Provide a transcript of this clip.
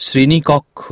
শ্রেণীকক্ষ।